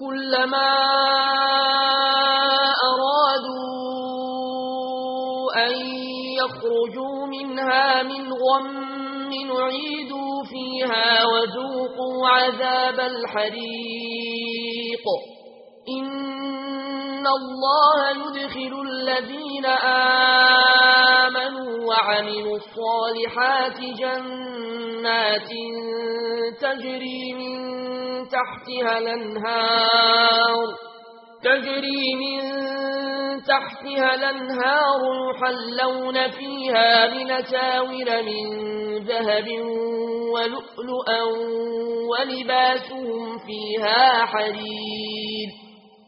كلما أرادوا أن يخرجوا منها من غم نعيدوا فيها وذوقوا عذاب الحريق. إن الله يدخل الذين آمنوا وعملوا الصالحات جنات تجري من تحتها الأنهار تجري من تحتها لنهار يحلون فيها من تاور من ذهب ولؤلؤا ولباسهم فيها حرير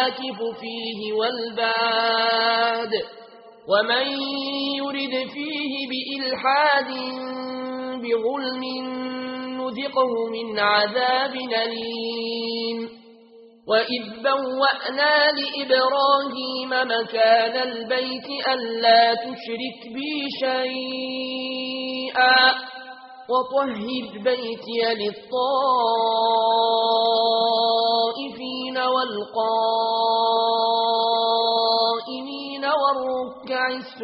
والعاكف فيه والباد ومن يرد فيه بإلحاد بظلم نذقه من عذاب نليم وإذ بوأنا لإبراهيم مكان البيت ألا تشرك بي شيئا وطهد بيتي للطائفين والقائمين.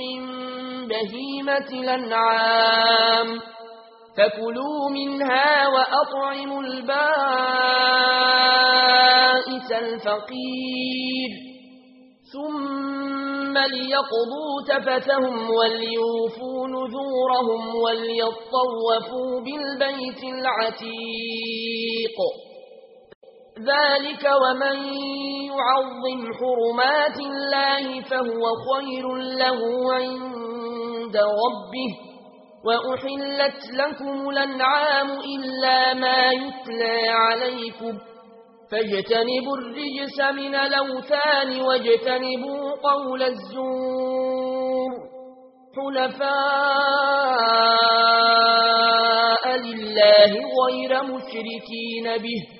من بهيمة الأنعام. فكلوا منها وأطعموا البائس الفقير. ثم ليقضوا تفتهم وليوفوا نذورهم وليطوفوا بالبيت العتيق. ذلك ومن يعظم حرمات الله فهو خير له عند ربه وأحلت لكم لنعام إلا ما يتلى عليكم فاجتنبوا الرجس من الأوثان واجتنبوا قول الزور حلفاء لله غير مشركين به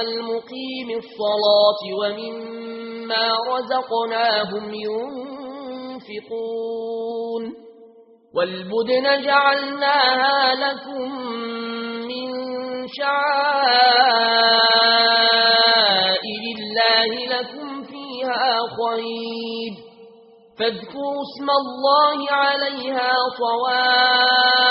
وَالْمُقِيمِ الصَّلَاةِ وَمِمَّا رَزَقْنَاهُمْ يُنْفِقُونَ وَالْبُدْنَ جَعَلْنَاهَا لَكُمْ مِنْ شَعَائِرِ اللَّهِ لَكُمْ فِيهَا خَيْرٌ فَاذْكُرُوا اسْمَ اللَّهِ عَلَيْهَا صواب